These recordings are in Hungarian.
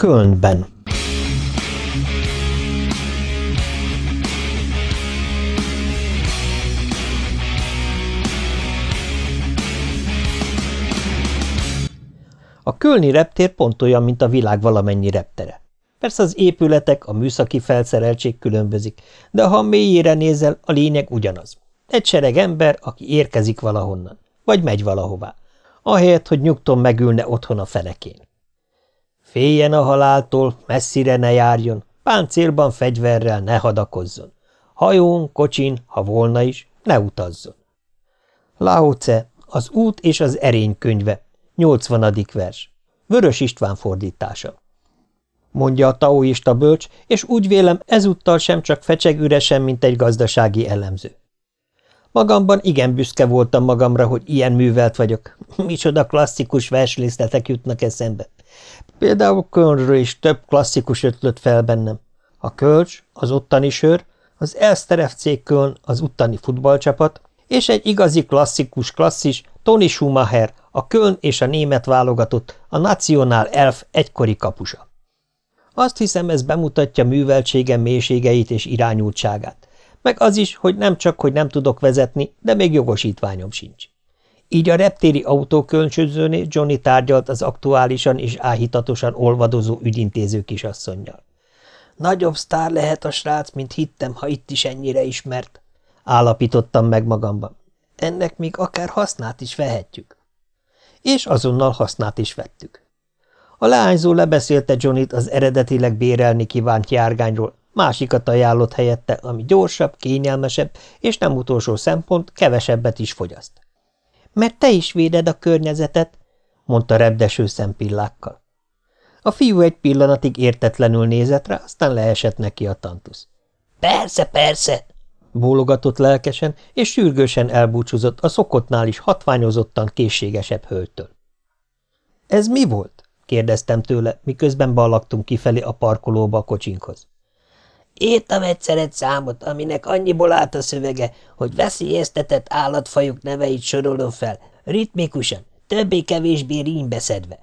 Kölnben A kölni reptér pont olyan, mint a világ valamennyi reptere. Persze az épületek, a műszaki felszereltség különbözik, de ha mélyére nézel, a lényeg ugyanaz. Egy sereg ember, aki érkezik valahonnan, vagy megy valahová, ahelyett, hogy nyugton megülne otthon a fenekén. Féljen a haláltól, messzire ne járjon, páncélban fegyverrel ne hadakozzon. Hajón, kocsin, ha volna is, ne utazzon. Lao Tse, az út és az erény könyve, 80. vers. Vörös István fordítása. Mondja a taoista bölcs, és úgy vélem ezúttal sem csak fecseg üresen, mint egy gazdasági elemző. Magamban igen büszke voltam magamra, hogy ilyen művelt vagyok. Micsoda klasszikus verslészletek jutnak eszembe. Például Kölnről is több klasszikus ötlött fel bennem. A Kölcs, az ottani sör, az Elster FC Köln, az uttani futballcsapat, és egy igazi klasszikus klasszis, Tony Schumacher, a Köln és a német válogatott, a National Elf egykori kapusa. Azt hiszem, ez bemutatja műveltségem mélységeit és irányultságát, meg az is, hogy nem csak, hogy nem tudok vezetni, de még jogosítványom sincs. Így a reptéri autókölcsözőnél Johnny tárgyalt az aktuálisan és áhítatosan olvadozó ügyintéző kisasszonynal. Nagyobb sztár lehet a srác, mint hittem, ha itt is ennyire ismert, állapítottam meg magamban. Ennek még akár hasznát is vehetjük. És azonnal hasznát is vettük. A leányzó lebeszélte Johnnyt az eredetileg bérelni kívánt járgányról, másikat ajánlott helyette, ami gyorsabb, kényelmesebb, és nem utolsó szempont, kevesebbet is fogyaszt. – Mert te is véded a környezetet, mondta repdeső szempillákkal. A fiú egy pillanatig értetlenül nézett rá, aztán leesett neki a tantusz. – Persze, persze! bólogatott lelkesen, és sürgősen elbúcsúzott a szokottnál is hatványozottan készségesebb hölgytől. – Ez mi volt? – kérdeztem tőle, miközben ballagtunk kifelé a parkolóba a kocsinkhoz. Írtam egyszer egy számot, aminek annyiból állt a szövege, hogy veszélyeztetett állatfajok neveit sorolom fel, ritmikusan, többé-kevésbé rímbe szedve.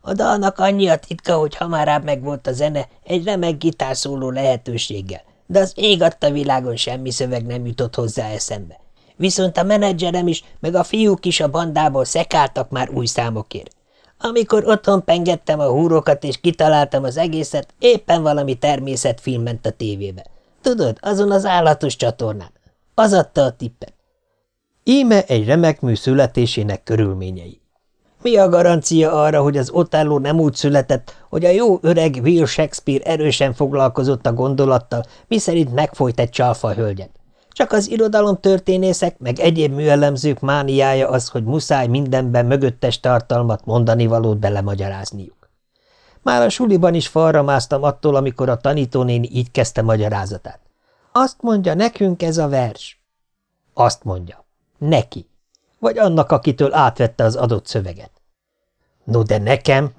A dalnak annyi a titka, hogy hamarább megvolt a zene egy remek gitárszóló lehetőséggel, de az ég adta világon semmi szöveg nem jutott hozzá eszembe. Viszont a menedzserem is, meg a fiúk is a bandából szekáltak már új számokért. Amikor otthon pengettem a húrokat és kitaláltam az egészet, éppen valami természetfilm ment a tévébe. Tudod, azon az állatos csatornán. Az adta a tippet. Íme egy remek mű születésének körülményei. Mi a garancia arra, hogy az Otello nem úgy született, hogy a jó öreg Will Shakespeare erősen foglalkozott a gondolattal, miszerint megfojt egy csalfa hölgyet? Csak az irodalomtörténészek meg egyéb műelemzők mániája az, hogy muszáj mindenben mögöttes tartalmat mondani valót belemagyarázniuk. Már a suliban is falra másztam attól, amikor a tanítónéni így kezdte magyarázatát. Azt mondja nekünk ez a vers. Azt mondja. Neki. Vagy annak, akitől átvette az adott szöveget. No, de nekem?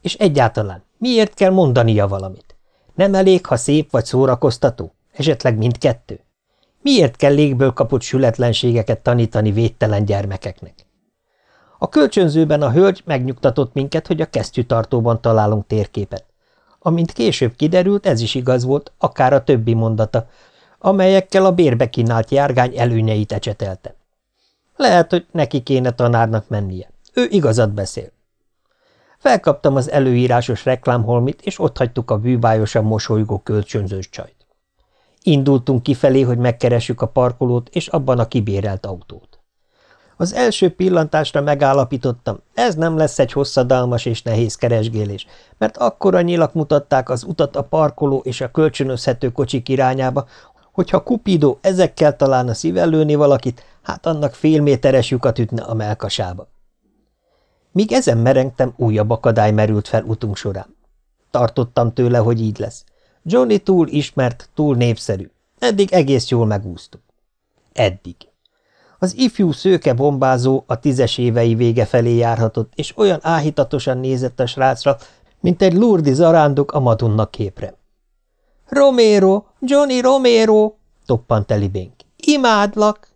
És egyáltalán, miért kell mondania valamit? Nem elég, ha szép vagy szórakoztató? Esetleg mindkettő? Miért kell légből kapott sületlenségeket tanítani védtelen gyermekeknek? A kölcsönzőben a hölgy megnyugtatott minket, hogy a kesztyűtartóban találunk térképet. Amint később kiderült, ez is igaz volt, akár a többi mondata, amelyekkel a bérbe kínált járgány előnyeit ecsetelte. Lehet, hogy neki kéne tanárnak mennie. Ő igazat beszél. Felkaptam az előírásos reklámholmit, és ott hagytuk a bűbájosan mosolygó kölcsönzős csajt. Indultunk kifelé, hogy megkeressük a parkolót és abban a kibérelt autót. Az első pillantásra megállapítottam, ez nem lesz egy hosszadalmas és nehéz keresgélés, mert akkora nyilak mutatták az utat a parkoló és a kölcsönözhető kocsik irányába, hogyha Cupido ezekkel találna szívellőni valakit, hát annak félméteres lyukat ütne a melkasába. Míg ezen merengtem, újabb akadály merült fel utunk során. Tartottam tőle, hogy így lesz. Johnny túl ismert, túl népszerű. Eddig egész jól megúsztuk. Eddig. Az ifjú szőke bombázó a tízes évei vége felé járhatott, és olyan áhítatosan nézett a srácra, mint egy lurdi zarándok a Madonna képre. – Romero! Johnny Romero! – toppant Elibénk. – Imádlak!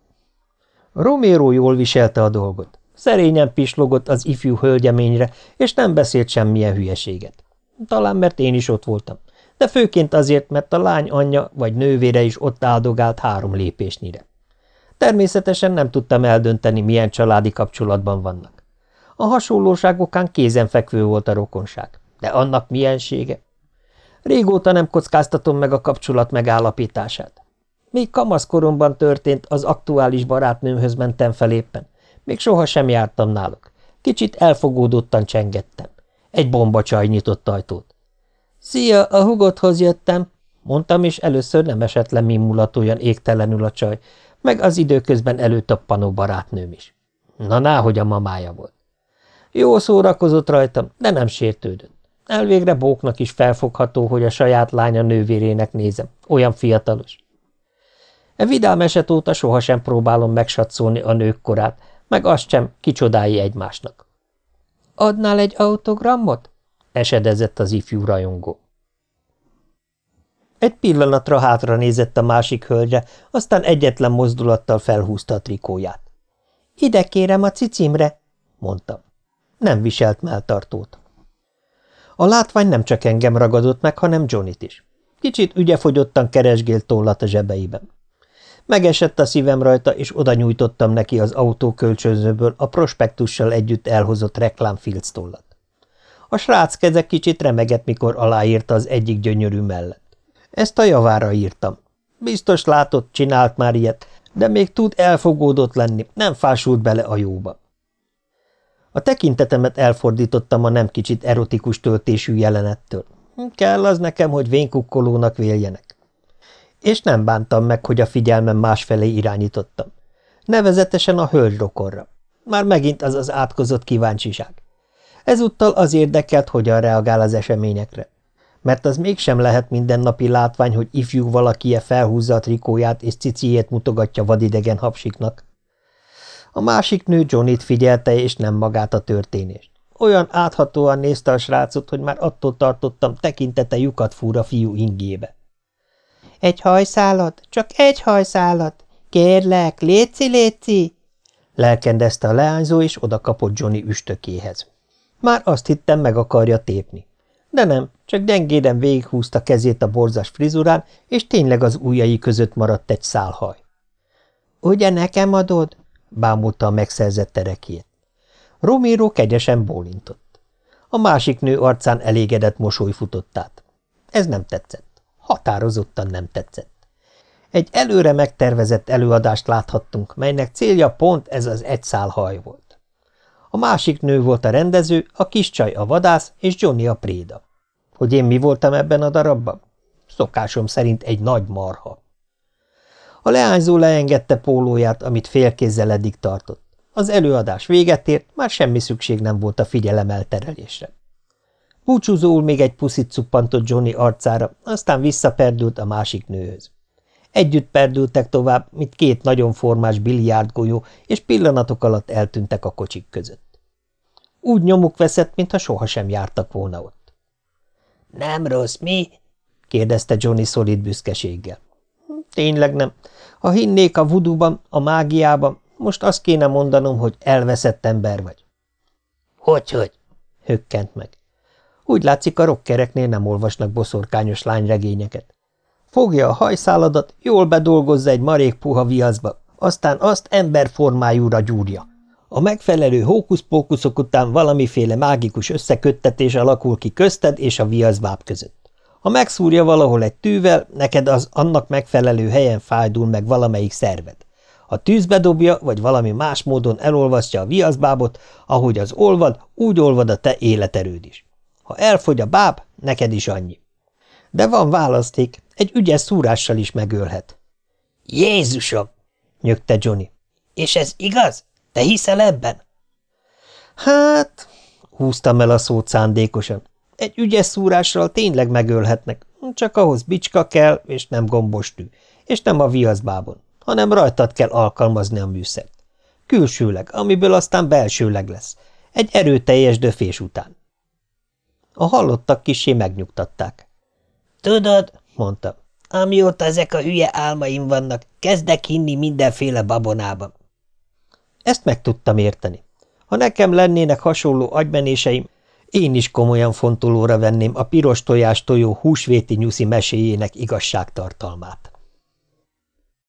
Romero jól viselte a dolgot. Szerényen pislogott az ifjú hölgyeményre, és nem beszélt semmilyen hülyeséget. Talán mert én is ott voltam, de főként azért, mert a lány anyja vagy nővére is ott áldogált három lépésnyire. Természetesen nem tudtam eldönteni, milyen családi kapcsolatban vannak. A hasonlóságokán kézenfekvő volt a rokonság, de annak miensége? Régóta nem kockáztatom meg a kapcsolat megállapítását. Még kamaszkoromban történt, az aktuális barátnőmhöz mentem fel éppen. Még soha sem jártam náluk. Kicsit elfogódottan csengettem. Egy bombacsaj nyitott ajtót. – Szia, a hugodhoz jöttem! – mondtam, és először nem esett le mimulat olyan égtelenül a csaj, meg az időközben előtappanó barátnőm is. Na, náhogy a mamája volt. Jó szórakozott rajtam, de nem sértődött. Elvégre Bóknak is felfogható, hogy a saját lánya nővérének nézem, olyan fiatalos. E vidám eset óta sohasem próbálom megsatszolni a nők korát, meg azt sem, kicsodálja egymásnak. – Adnál egy autogramot? – esedezett az ifjú rajongó. Egy pillanatra hátra nézett a másik hölgyre, aztán egyetlen mozdulattal felhúzta a trikóját. – Ide kérem a cicimre – mondtam. Nem viselt melltartót. A látvány nem csak engem ragadott meg, hanem Johnnyt is. Kicsit ügyefogyottan keresgélt tollat a zsebeiben. Megesett a szívem rajta, és oda nyújtottam neki az autó kölcsönzőből a prospektussal együtt elhozott reklámfilctollat. A srác keze kicsit remegett, mikor aláírta az egyik gyönyörű mellett. Ezt a javára írtam. Biztos látott, csinált már ilyet, de még tud elfogódott lenni, nem fásult bele a jóba. A tekintetemet elfordítottam a nem kicsit erotikus töltésű jelenettől. Kell az nekem, hogy vénkukkolónak véljenek. És nem bántam meg, hogy a figyelmem másfelé irányítottam. Nevezetesen a hölgyrokorra. Már megint az az átkozott kíváncsiság. Ezúttal az érdekelt, hogyan reagál az eseményekre. Mert az mégsem lehet mindennapi látvány, hogy ifjú valaki felhúzza a trikóját és ciciét mutogatja vadidegen hapsiknak. A másik nő Johnnyt figyelte, és nem magát a történést. Olyan áthatóan nézte a srácot, hogy már attól tartottam, tekintete lyukat fúr a fiú ingébe. – Egy hajszálat? Csak egy hajszálat? Kérlek, léci, léci! Lelkendezte a leányzó, és oda kapott Johnny üstökéhez. Már azt hittem, meg akarja tépni. De nem, csak gyengéden végighúzta kezét a borzas frizurán, és tényleg az ujjai között maradt egy szálhaj. – Ugye nekem adod? bámulta a megszerzett terekét. Romero kegyesen bólintott. A másik nő arcán elégedett mosoly futott át. Ez nem tetszett. Határozottan nem tetszett. Egy előre megtervezett előadást láthattunk, melynek célja pont ez az egy szál haj volt. A másik nő volt a rendező, a kis csaj a vadász, és Johnny a préda. Hogy én mi voltam ebben a darabban? Szokásom szerint egy nagy marha. A leányzó leengedte pólóját, amit félkézzel eddig tartott. Az előadás véget ért, már semmi szükség nem volt a figyelem elterelésre. Búcsúzóul még egy puszit cuppantott Johnny arcára, aztán visszaperdült a másik nőhöz. Együtt perdültek tovább, mint két nagyon formás biliárdgolyó, és pillanatok alatt eltűntek a kocsik között. Úgy nyomuk veszett, mintha sohasem jártak volna ott. – Nem rossz, mi? – kérdezte Johnny szolid büszkeséggel. – Tényleg nem. Ha hinnék a vuduban, a mágiában, most azt kéne mondanom, hogy elveszett ember vagy. Hogy, hogy? hökkent meg. Úgy látszik, a rokkereknél nem olvasnak boszorkányos lányregényeket. Fogja a hajszáladat, jól bedolgozza egy marék puha viaszba, aztán azt emberformájúra gyúrja. A megfelelő hókuszpókuszok után valamiféle mágikus összeköttetés alakul ki közted és a viaszbáb között. Ha megszúrja valahol egy tűvel, neked az annak megfelelő helyen fájdul meg valamelyik szerved. Ha tűzbe dobja, vagy valami más módon elolvasztja a viaszbábot, ahogy az olvad, úgy olvad a te életerőd is. Ha elfogy a báb, neked is annyi. De van választék, egy ügyes szúrással is megölhet. Jézusom! nyögte Johnny. És ez igaz? Te hiszel ebben? Hát, húztam el a szót szándékosan. Egy ügyes szúrással tényleg megölhetnek, csak ahhoz bicska kell, és nem gombostű, és nem a viaszbábon, hanem rajtad kell alkalmazni a műszert. Külsőleg, amiből aztán belsőleg lesz, egy erőteljes döfés után. A hallottak kisé megnyugtatták. Tudod, mondta, amióta ezek a hülye álmaim vannak, kezdek hinni mindenféle babonában. Ezt meg tudtam érteni. Ha nekem lennének hasonló agymenéseim, én is komolyan fontolóra venném a piros tojás tojó húsvéti nyuszi meséjének igazságtartalmát.